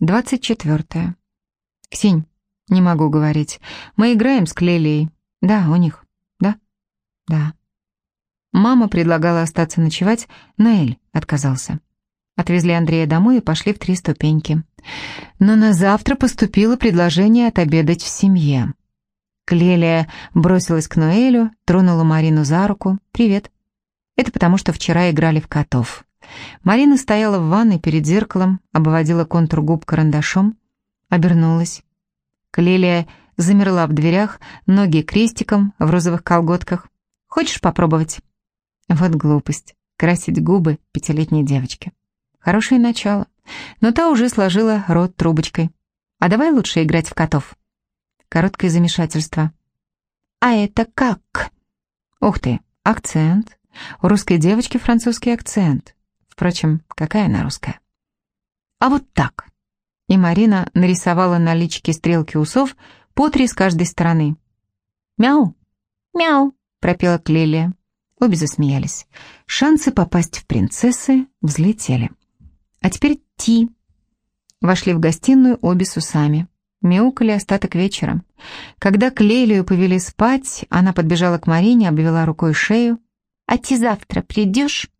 Двадцать четвертое. Ксень, не могу говорить. Мы играем с Клелией. Да, у них. Да? Да. Мама предлагала остаться ночевать, но Эль отказался. Отвезли Андрея домой и пошли в три ступеньки. Но на завтра поступило предложение отобедать в семье. Клелия бросилась к Ноэлю, тронула Марину за руку. «Привет». Это потому, что вчера играли в котов. Марина стояла в ванной перед зеркалом, обводила контур губ карандашом, обернулась. Клелия замерла в дверях, ноги крестиком в розовых колготках. «Хочешь попробовать?» Вот глупость. Красить губы пятилетней девочки. Хорошее начало. Но та уже сложила рот трубочкой. А давай лучше играть в котов. Короткое замешательство. А это как? Ух ты, акцент. У русской девочки французский акцент. Впрочем, какая она русская? А вот так. И Марина нарисовала на личике стрелки усов по три с каждой стороны. «Мяу! Мяу!» — пропела Клелия. Обе засмеялись. Шансы попасть в принцессы взлетели. А теперь Ти. Вошли в гостиную обе с усами. Мяукали остаток вечера. Когда Клелию повели спать, она подбежала к Марине, обвела рукой шею. «А ты завтра придешь?»